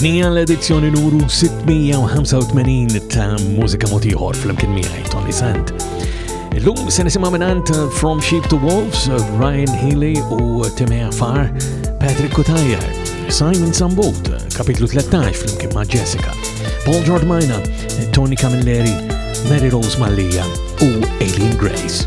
Dinija l-edizzjoni numru 685 ta' Mużika Motiħor fl-imkien miħaj Tony Sant. Illum se nisimgħu minant uh, From Sheep to Wolves, uh, Ryan Healy u Timea Far, Patrick Kutajer, Simon Sambot, uh, kapitlu 13 fl-imkien ma' Jessica, Paul George Mina, Tony Camilleri, Mary Rose Mallia u Alien Grace.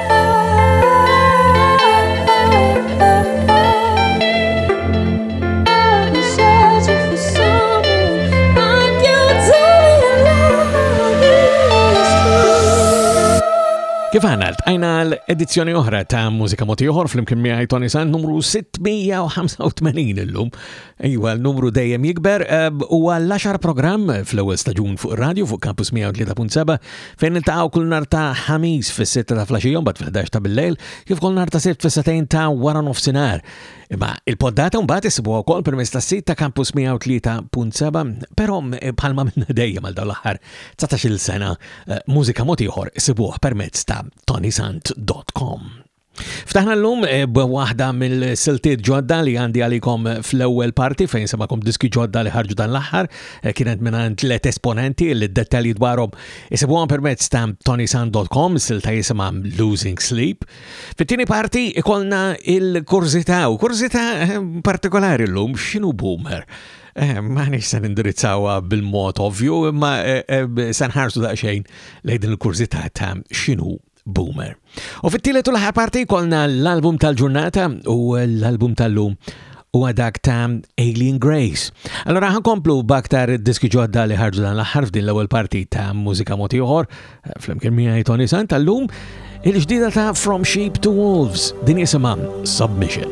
Kif għana l-tajna l-edizzjoni oħra ta' Mużika Motiħor fl-imkien miħaj Tony Sand numru 685 l-lum Iwa, l-numru dejjem jikber u għall-10 program fl-ewwel staġun fuq radio fuq Campus 103.7 fejn niltaqgħu kull nar ta' ħamis fis-sitta ta' flaxijom bad fil-11 ta' billejl kif kol nar ta' sibt fis-satejn ta' wara nofsinhar. Imma il-poddata mbagħad isibuha wkoll permezz tas-sit ta' Campus 103.7 però bħalma minna dejjem għal dawn l-aħħar 19-il sena eh, mużika mod ieħor isibuh permezz ta' tonisant.com. Ftaħna l-lum eh, b'waħda mill-siltiet ġodda li għandi għalikom fl-ewwel parti fejn semakom diski ġodda li ħarġu dan l-aħħar eh, kienet minn tlet esponenti li d-dettalji dwarhom isibuhom permezz ta' tonisan.com silta jisimha Losing Sleep. Fit-tieni parti ikolna il-kurżità u kurżità eh, partikolari l-lum x'inhu boomer. Eh, ma nix san indirizzawa bil-mod ovvju, imma eh, eh, san ħarsu daqxejn lejn din il-kurzità ta' xinu Boomer. U fit-tielet u l-ħar parti kolna l-album tal-ġurnata u l-album tal-lum u għadak ta' Alien Grace. Allora ħankomplu baktar diski ġodda li ħarġu dan l-ħar f'din l-ewwel parti ta' mużika moti uħor, fl-imkien miegħi Tony Sant tal-lum, il-ġdida ta' From Sheep to Wolves, din jisimha Submission.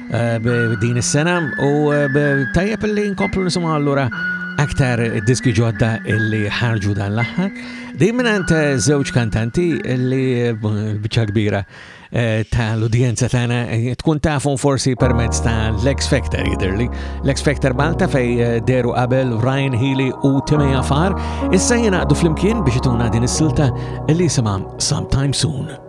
Din is-sena u tajjeb li nkomplu nisimgħu allura aktar diski ġodda illi ħarġu dan l-aħħar. Din minant eh, żewġ kantanti illi eh, biċċa kbira eh, ta' l-udjenza tagħna tkun tafhom forsi permezz ta' l-X Factor jidirli. L-X Factor Malta fej deru qabel Ryan Healy u Timmy Afar issa jingħaqdu flimkien biex ituna din is-silta illi jisimha Sometime Soon.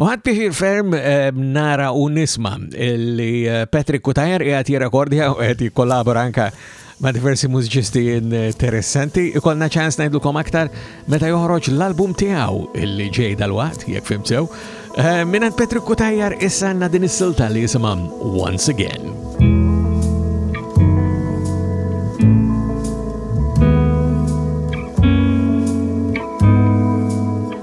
U ħadd piħir ferm eh, nara u nisma li eh, Patrick Kutajer qiegħed jirrekordja u qed jikkollabora anka ma' diversi mużiċisti interessanti. Ikolna ċans ngħidlukom aktar meta joħroġ l-album tiegħu illi ġej dal-waqt, jekk fimsew. Eh, Minant Patrick Kutajer issa għandna din is-silta li jisimha Once Again.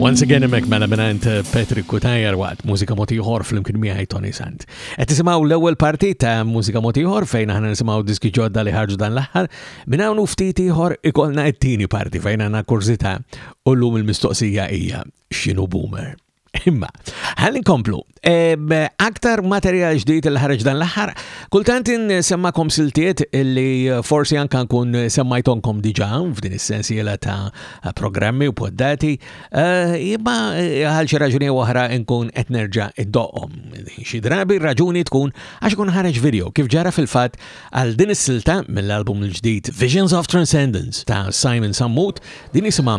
Once again emek mela minant eh, Patrick Kutajer waqt mużika motiħor fl-imkien miħaj Tony Sant. Et tisimaw l-ewel parti ta' mużika motiħor fejn aħna nisimaw diski ġodda li ħarġu dan l-aħħar, minn hawn ftit ieħor ikolna t-tieni parti fejn għandna kurzita u llum il-mistoqsija hija x'inhu boomer. Imma, għallin komplu, aktar materjal ġdijt il ħarġ dan l-ħar, kultant semmakom siltiet li forsi anka nkun semmajtonkom diġa f'din is-sensiela ta' programmi u poddati, eh, imma eh, għal xi raġuni oħra nkun qed nerġa' iddoqhom. Xi drabi raġuni tkun għax ikun ħareġ video kif ġara fil-fatt għal din is-silta mill-album l-ġdid Visions of Transcendence ta' Simon Sammut, din isimha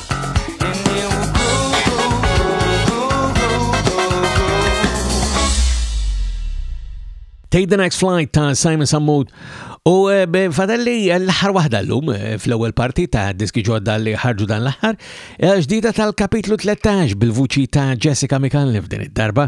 Take the Next Flight ta' Simon Sammut. U eh, fadelli eh, l-ħar wahda l-lum eh, fl-ewel parti ta' diski ġodda li ħarġu dan l-ħar, ġdida tal-kapitlu 13 bil-vuċi ta' Jessica Micallef din id-darba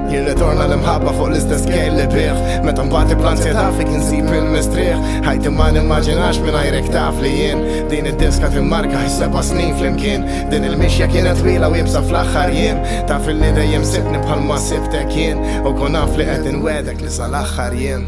Jirritorna l-imħabba fuq l-istess kejl li bih Meta mbagħad bl-ansjetà fik insib il-mistrieħ Ħajti ma nimmaġinax mingħajrek taf li jien Din id-diska timmarka seba' snin flimkien Din il-mixja kienet twila u iebsa fl-aħħar jiem Taf illi dejjem sibtni bħalma sibtek jien U kon naf li qed inwegħdek li sal-aħħar jiem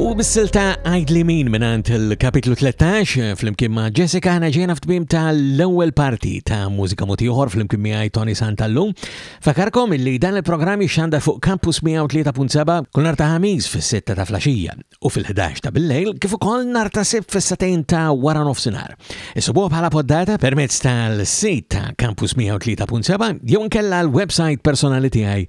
U bis-silta Għidli Min minant il-kapitlu 13 eh, fl-imkien ma' Jessica ħana ġejna f'tmim tal-ewwel parti ta' mużika motiħor fl-imkien miegħi Tony Santallum. Fakarkom illi dan il-programm jixxandar fuq Campus 103.7 kull nar ta' ħamis fis-sitta ta' flaxija u fil-11 ta' bil-lejl kif ukoll nar ta' sib fis-satejn ta' wara nofsinhar. Isibuha bħala poddata permezz tal-sit ta' Campus 103.7 jew nkella l-website personali tiegħi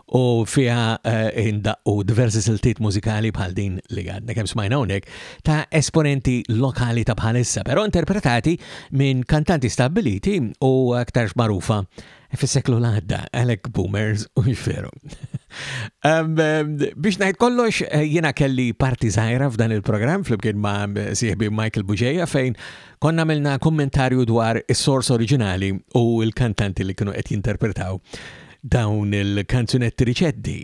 u fiha eh, indaqqu diversi siltiet mużikali bħal din li għadna kemm smajna hawnhekk ta' esponenti lokali ta' bħalissa, però interpretati minn kantanti stabiliti u aktarx marufa fis-seklu l-għadda, Alec Boomers u jferu. Biex najt kollox, eh, jena kelli parti zaħira f'dan il-program fl-imkien ma' sieħbi Michael Buġeja fejn konna milna kommentarju dwar is-sors oriġinali u l-kantanti li kienu qed jinterpretaw dawn il-kanzunetti riċeddi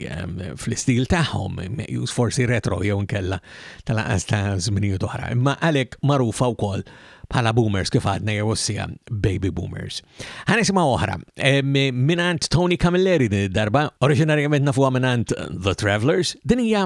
fl-istil tagħhom, meqjus forsi retro jew inkella tal-aqas ta' żminijiet oħra, imma għalhekk magħrufa wkoll bħala boomers kif għadna jew ossija baby boomers. Ħanisma oħra, minant Tony Camilleri din id-darba, oriġinarjament nafuha minant The Travelers, din hija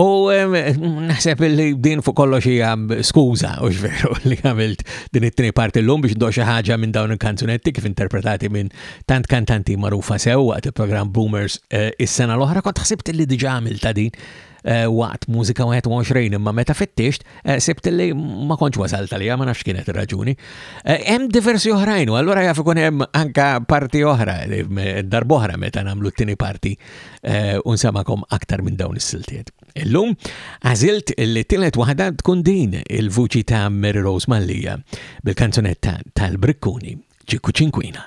U naħseb li din fuq kollox hija skuża u xveru li għamilt din it-tieni parti llum biex ndoxxa ħaġa minn dawn il-kanzunetti kif interpretati minn tant kantanti magħrufa sew waqt il-programm Boomers eh, is-sena l-oħra kont ħsibt li diġà għamilta din eh, waqt mużika 21 imma meta fittixt eh, sibt li ma kontx wasalt għalija ma nafx kienet ir-raġuni. Hemm diversi oħrajn u allura jaf ikun hemm anka parti oħra darboħra meta nagħmlu t-tieni parti Eh, u nsamakom aktar minn dawn is-siltiet. Illum, għazilt li tilet waħda tkun din il-vuċi ta' Mary Rose Mallija bil-kanzunetta tal-Brikkuni ċikku ċinkwina.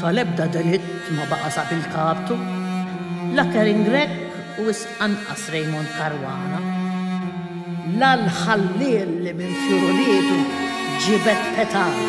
tal-ebda delitt ma baqa' sab il-kaptu, la Karen Grech u wisq anqas Raymond Caruana, la l-ħalliel li minn fjur uliedu ġibed petala.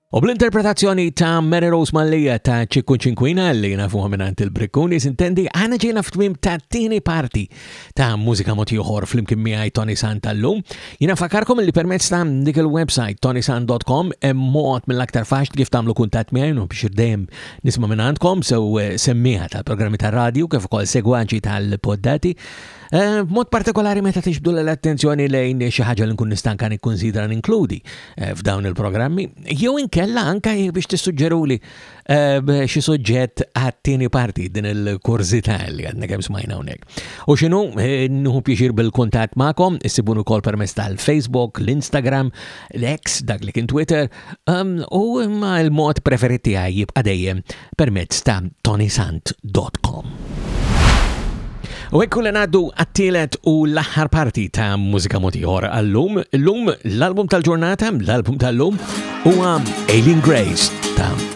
U bl-interpretazzjoni ta' Mary Rose Mallia ta' Ċikku Ċinkwina li nafuha minant il-Brikkuni sintendi għana ġejna f'tmim ta' tini parti ta' mużika motiħor fl-imkien miegħi Tony San tal-lum. Jina fakarkom li permezz ta' dik il-website tonisan.com mod mill-aktar faċ kif tagħmlu kuntatt miegħi u biex dejjem nisma' minantkom sew eh, semmija tal-programmi tar-radju kif ukoll segwaġi tal-poddati. Eh, b'mod partikolari meta tixbdu l-attenzjoni lejn xi ħaġa li nkun nistanka nikkunsidra ninkludi eh, f'dawn il-programmi, jew inkella anka biex tissuġġeruli eh, xi suġġett għat-tieni parti din il-kurzità li għadna kemm smajna hawnhekk. U x'inhu nħu pjaċir bil-kuntatt magħkom, issibun ukoll permezz tal-Facebook, l-Instagram, l-X, dak li kien Twitter, Um, u imma l-mod preferit tiegħi jibqa' dejjem permezz ta' tonisant.com. U hekk kulli ngħaddu għat-tielet u l-aħħar parti ta' mużika motiħor għallum. Illum l-album tal-ġurnata, l-album tal-lum huwa Alien Grace ta'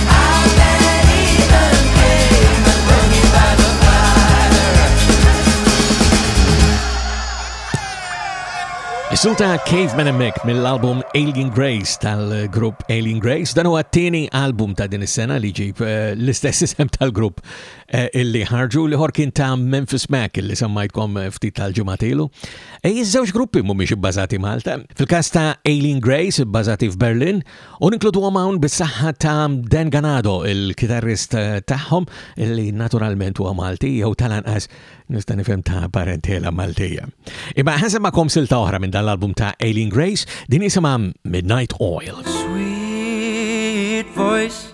Suta Caveman and Mick mill-album Alien Grace tal-grupp Alien Grace. Dan huwa t-tieni album ta' din is-sena li ġib eh, l-istess isem tal-grupp eh, illi ħarġu li ħor kien ta' Memphis Mac illi semmajtkom eh, ftit tal-ġimatilu. Iż-żewġ gruppi mhumiex ibbażati Malta. Fil-każ ta' Alien Grace ibbażati f'Berlin, U ninkluduhom hawn bis-saħħa ta' Dan Ganado, il-kitarrist tagħhom li naturalment huwa Malti jew tal-anqas nista' nifhem ta' parentela Maltija. Imma ħaseb ma' silta oħra minn dan l-album ta' Aileen Grace din jisimha Midnight Oil. Sweet voice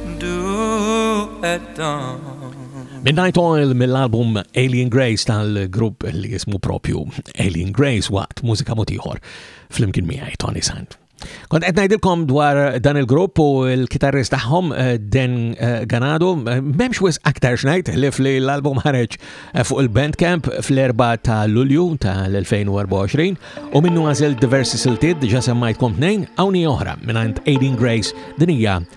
Midnight Oil mill-album Alien Grace tal-grupp li jismu propju Alien Grace waqt mużika motiħor fl-imkien miħaj Tony Sand. Kont qed ngħidilkom dwar dan il-grupp u l-kitarrist tagħhom eh, Den eh, Ganado, eh, m'hemmx wis aktar xnajt li fli l-album ħareġ fuq il-Bandcamp fl-4 ta' Lulju tal-2024 u minnu għażel diversi siltiet diġà semmajtkom tnejn hawn oħra mingħand Aiding Grace din hija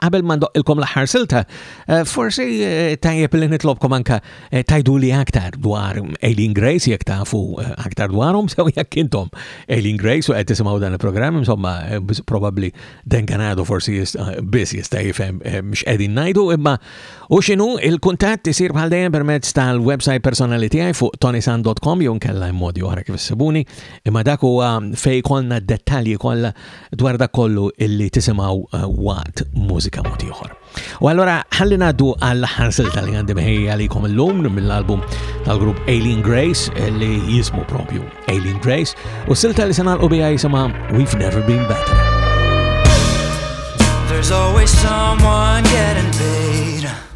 Qabel ma ndoqqilkom l-aħħar silta, eh, forsi eh, tajjeb li nitlobkom anka eh, tajdu li aktar dwar Alien Grace jekk tafu aktar dwarhom sew jekk intom Alien Grace u qed tisimgħu dan il-programm insomma probabbli Dan Ganado forsi biss jista' jifhem mhux qegħdin ngħidu imma u x'inhu il-kuntatt isir bħal dejjem permezz tal-website personali tiegħi fuq tonisan.com jew nkella modi oħra kif issibuni imma dak huwa fej kollna d-dettalji kollha dwar dak kollu illi tisimgħu eh, waqt mużika mod ieħor. U allora ħalli ngħaddu għall aħħar silta li għandi meħejja għalikom illum mill-album tal-grupp Alien Grace eh, li jismu propju Alien Grace u silta li se nagħlqu biha jisimha We've Never Been Better. There's always someone getting paid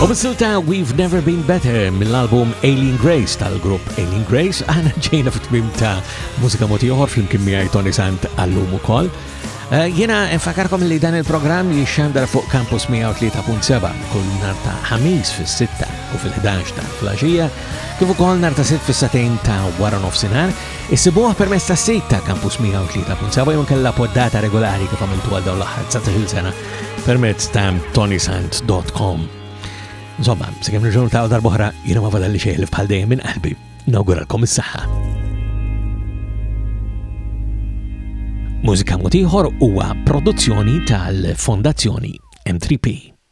U bis-silta We've Never Been Better mill-album Alien Grace tal-grupp Alien Grace għana ġejna fit-tmim ta' mużika moti oħor fl-imkien miegħi Tony Sant għallum ukoll. Eh, Jena nfakarkom li dan il-programm li xandar fuq Campus 103.7 kull nar ta' ħamis fis-6 u fil-11 ta' flaxija kif ukoll nar ta' sitt fis-satejn ta' wara nofsinhar Issibuh permezz tas-sit ta' Campus 103.7 jew inkella poddata regolari kif għamiltu għal dawn l-aħħar 19 sena permezz ta' tonysant.com. Insomma, se kemm nirġgħu ta' darbohra jiena ma fadalli xejn bħal dejjem minn qalbi. Nawguralkom is-saħħa. Mużika Mutiħor huwa produzzjoni tal-Fondazzjoni M3P.